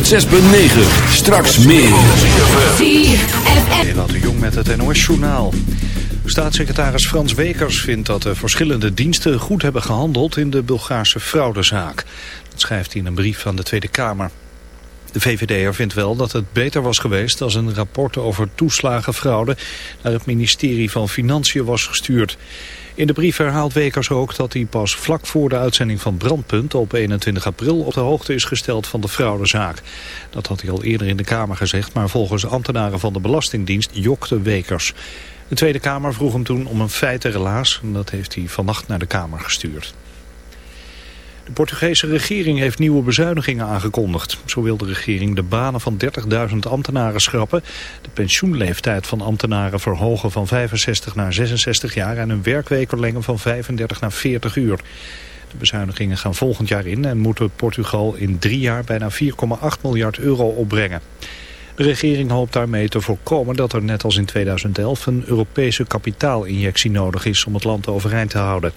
106.9. Straks meer. Ewout de Jong met het NOS-journaal. Staatssecretaris Frans Wekers vindt dat de verschillende diensten goed hebben gehandeld in de Bulgaarse fraudezaak. Dat schrijft hij in een brief van de Tweede Kamer. De VVD'er vindt wel dat het beter was geweest als een rapport over toeslagenfraude naar het ministerie van Financiën was gestuurd. In de brief herhaalt Wekers ook dat hij pas vlak voor de uitzending van Brandpunt op 21 april op de hoogte is gesteld van de fraudezaak. Dat had hij al eerder in de Kamer gezegd, maar volgens ambtenaren van de Belastingdienst jokte Wekers. De Tweede Kamer vroeg hem toen om een feitenrelaas en dat heeft hij vannacht naar de Kamer gestuurd. De Portugese regering heeft nieuwe bezuinigingen aangekondigd. Zo wil de regering de banen van 30.000 ambtenaren schrappen, de pensioenleeftijd van ambtenaren verhogen van 65 naar 66 jaar en een werkweek verlengen van 35 naar 40 uur. De bezuinigingen gaan volgend jaar in en moeten Portugal in drie jaar bijna 4,8 miljard euro opbrengen. De regering hoopt daarmee te voorkomen dat er net als in 2011 een Europese kapitaalinjectie nodig is om het land overeind te houden.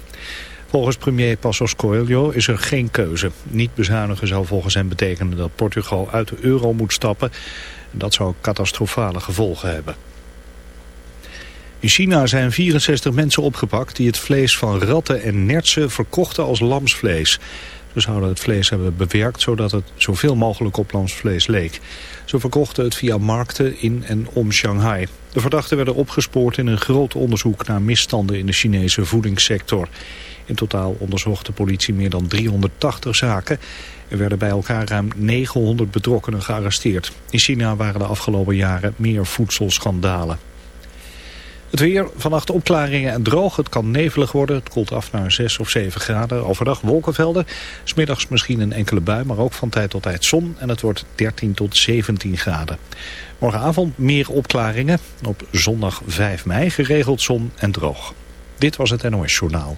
Volgens premier Passos Coelho is er geen keuze. Niet bezuinigen zou volgens hem betekenen dat Portugal uit de euro moet stappen. En dat zou catastrofale gevolgen hebben. In China zijn 64 mensen opgepakt die het vlees van ratten en nertsen verkochten als lamsvlees. Ze zouden het vlees hebben bewerkt zodat het zoveel mogelijk op lamsvlees leek. Ze verkochten het via markten in en om Shanghai. De verdachten werden opgespoord in een groot onderzoek naar misstanden in de Chinese voedingssector. In totaal onderzocht de politie meer dan 380 zaken. Er werden bij elkaar ruim 900 betrokkenen gearresteerd. In China waren de afgelopen jaren meer voedselschandalen. Het weer, vannacht opklaringen en droog. Het kan nevelig worden. Het koelt af naar 6 of 7 graden. Overdag wolkenvelden. Smiddags misschien een enkele bui, maar ook van tijd tot tijd zon. En het wordt 13 tot 17 graden. Morgenavond meer opklaringen. Op zondag 5 mei geregeld zon en droog. Dit was het NOS Journaal.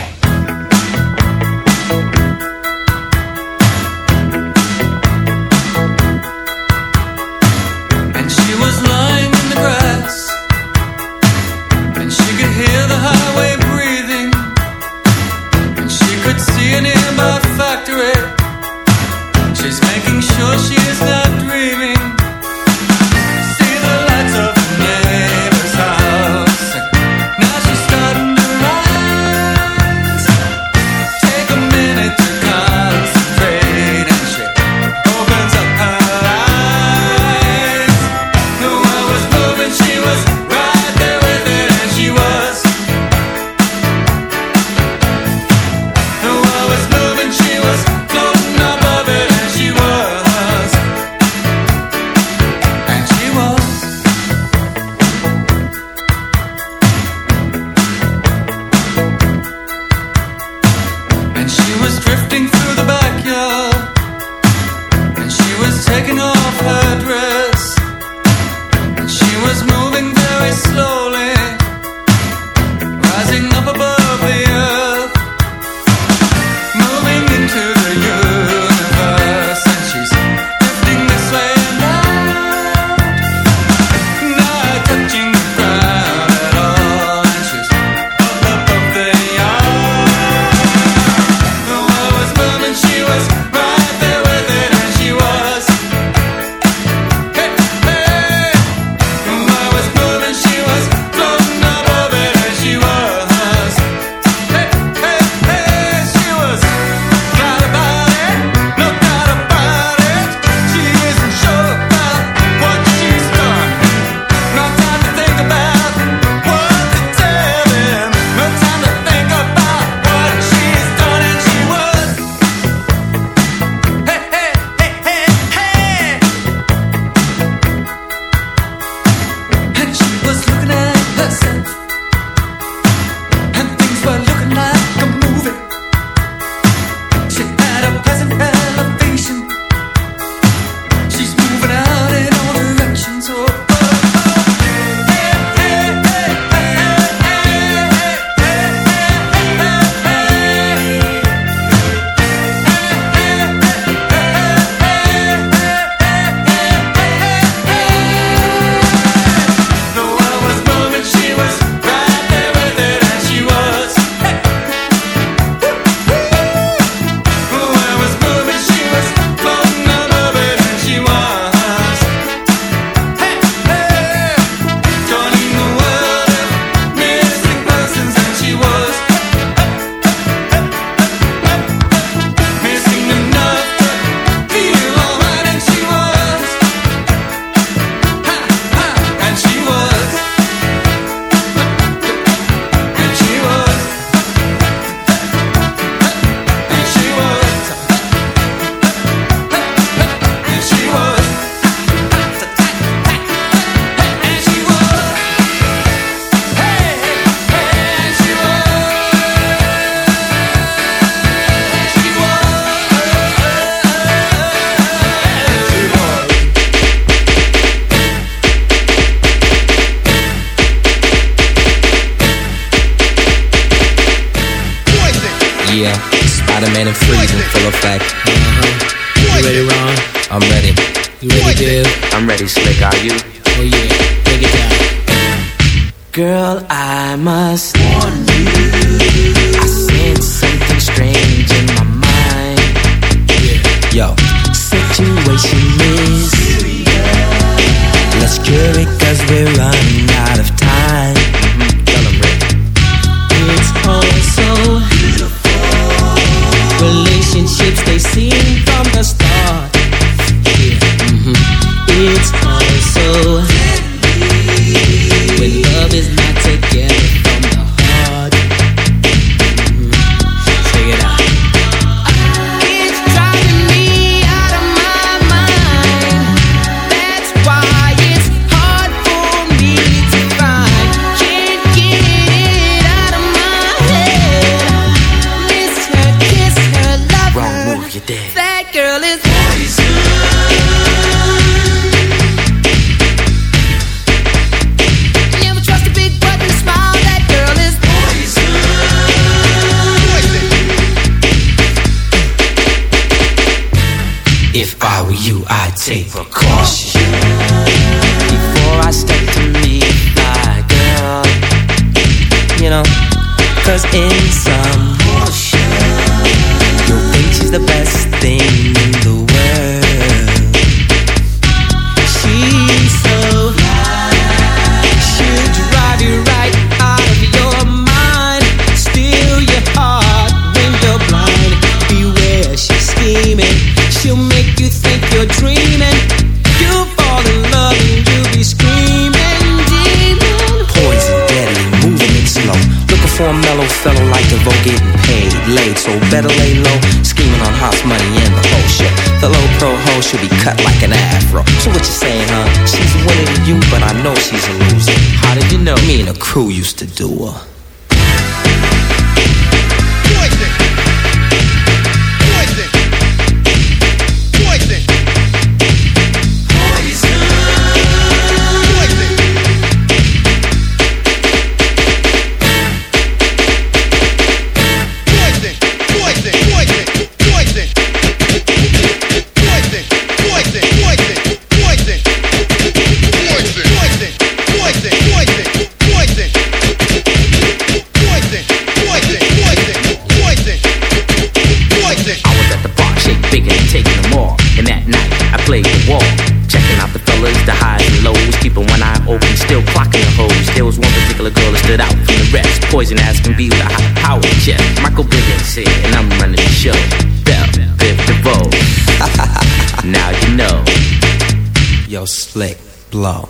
in some so better lay low. Scheming on hot money and the whole shit. The low pro hoe should be cut like an afro. So what you saying, huh? She's a winner to you, but I know she's a loser. How did you know? Me and the crew used to do her. poison ass can be with a howard check. Michael Bivins here, and I'm running the show. Bell, Biv DeVoe. now you know. Yo, slick, blow.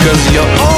Cause you're all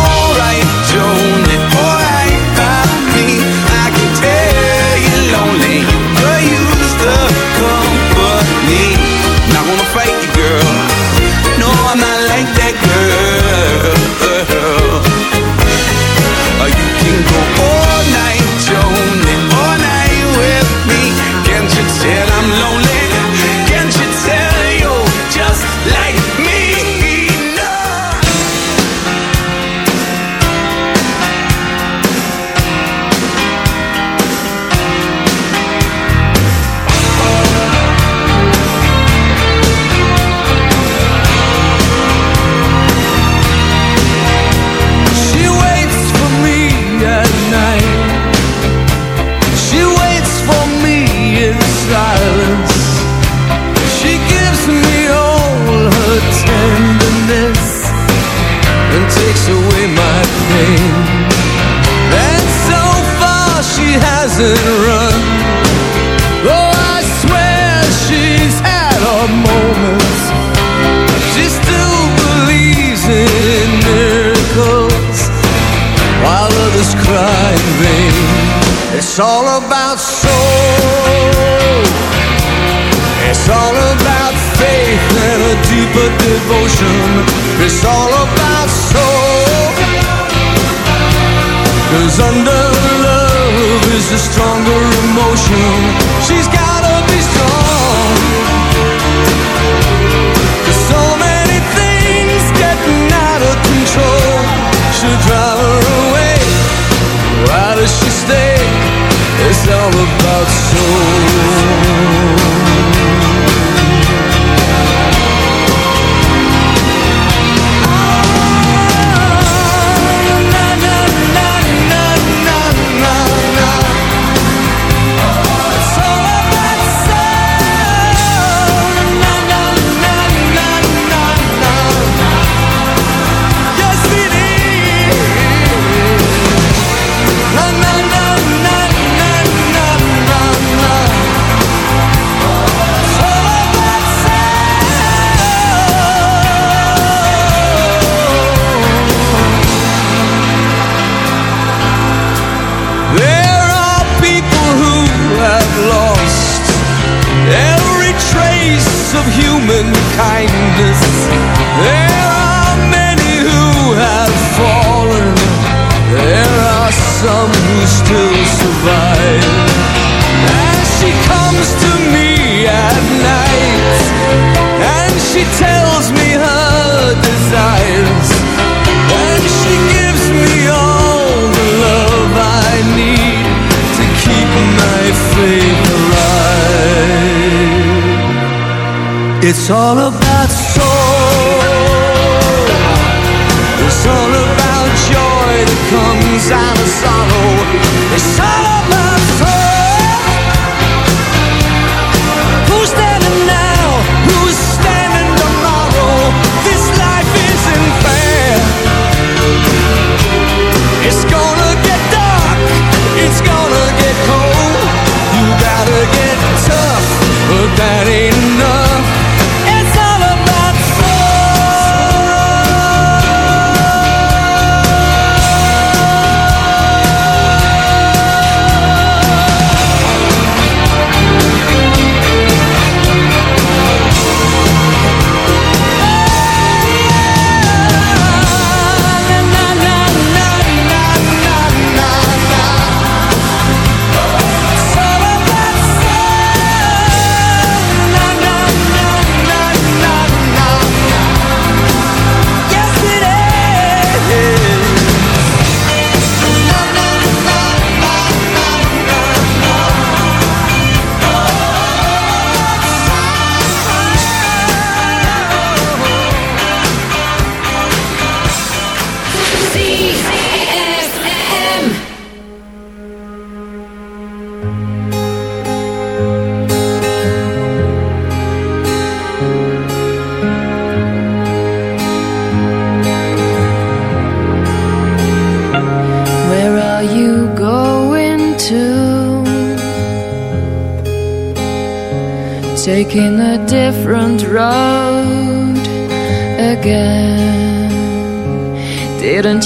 It's all about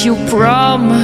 you promise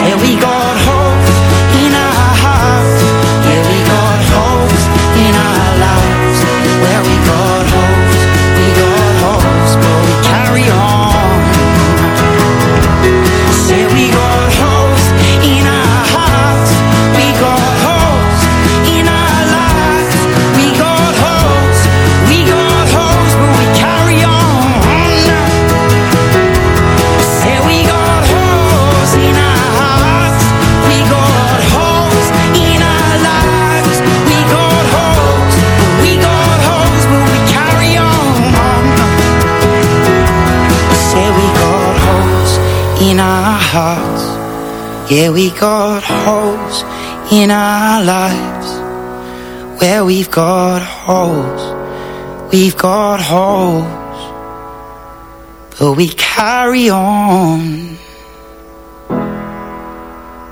Say we got holes in our hearts. Yeah, we got holes in our lives. Where we've got holes, we've got holes, but we carry on.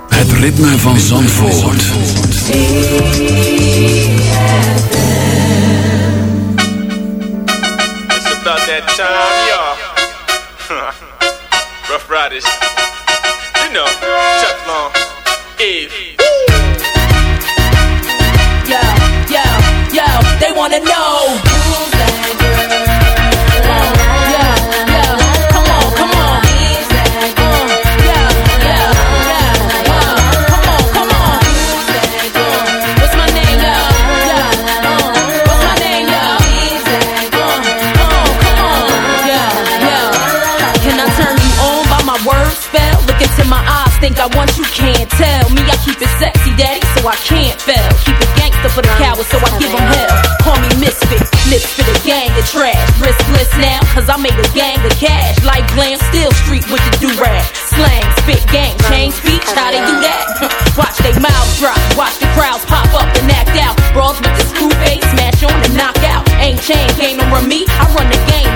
Het ritme van Zandvoort. It's about that time, Riders. You know, Chuck Long, Eve. Yo, yo, yo, they wanna know. I want you, can't tell. Me, I keep it sexy, daddy, so I can't fail. Keep it gangster for the cowards, so I give them hell. Call me misfit, lips for the gang of trash. Riskless now, cause I made a gang of cash. Like glam, still street with the do-rag. Slang, spit, gang, change speech, how they do that? watch they mouths drop, watch the crowds pop up and act out. Brawls with the screw face, smash on and knock out. Ain't chain, game run me, I run the.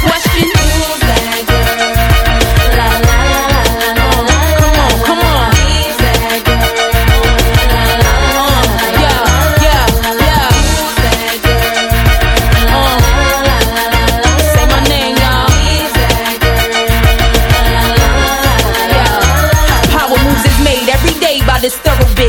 question?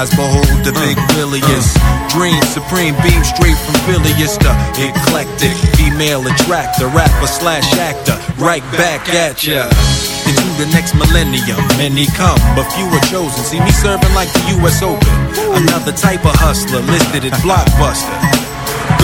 Eyes, behold the big uh. williest. Uh. Dream supreme, beam straight from Phileas, the eclectic female attractor, rapper slash actor, right back at ya. Into the next millennium, many come, but few are chosen. See me serving like the U.S. Open. Another type of hustler listed at Blockbuster.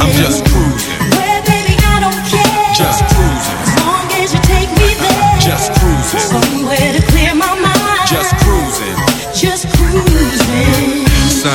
I'm just cruising. Where, baby, I don't care. Just cruising.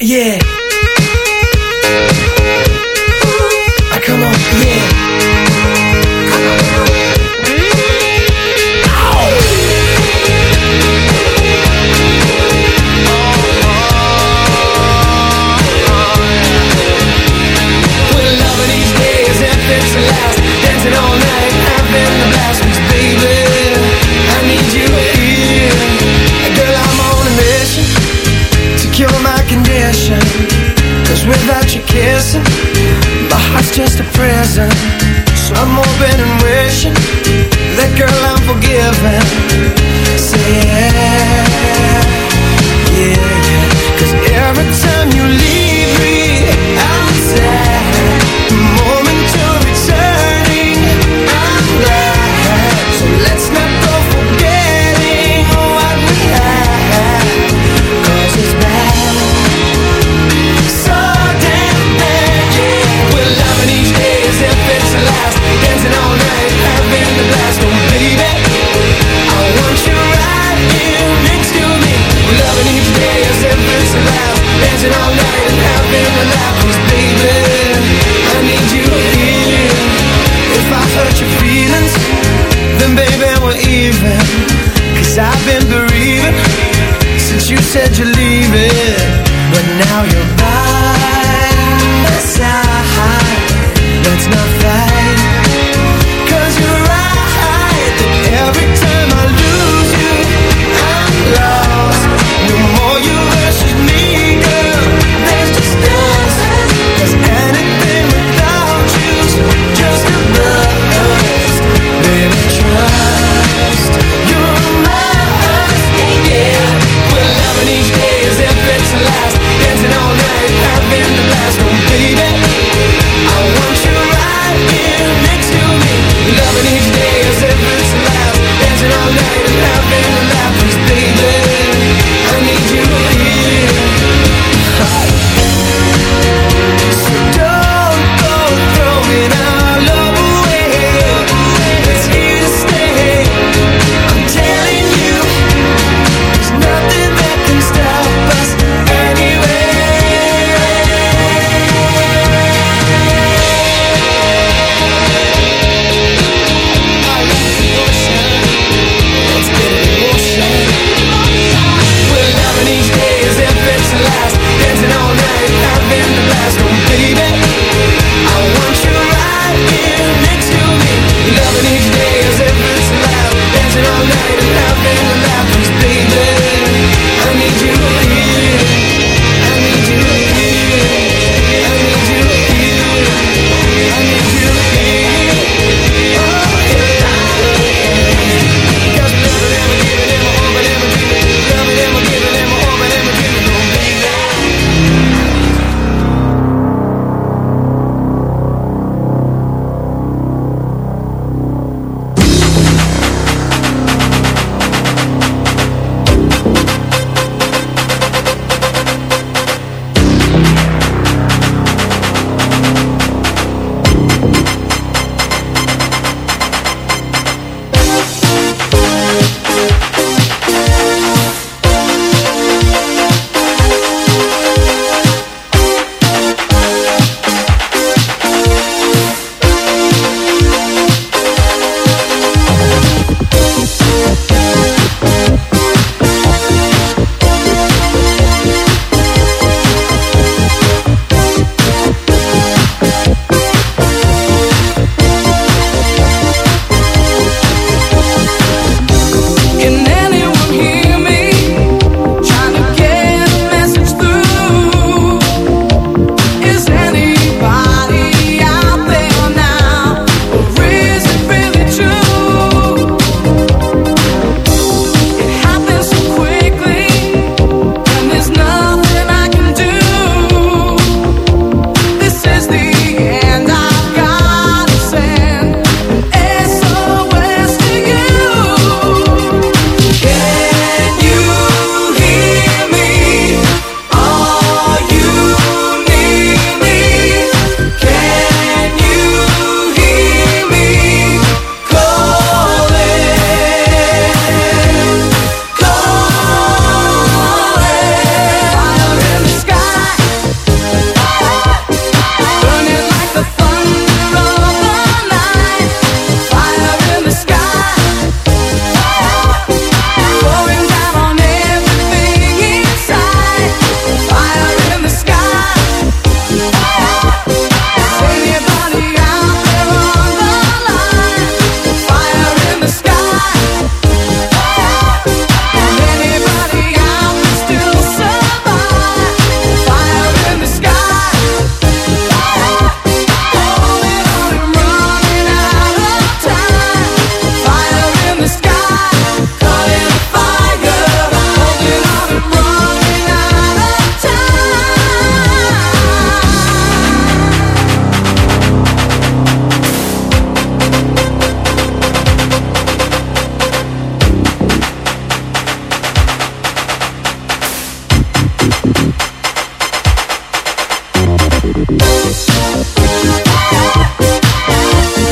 yeah. Thank you.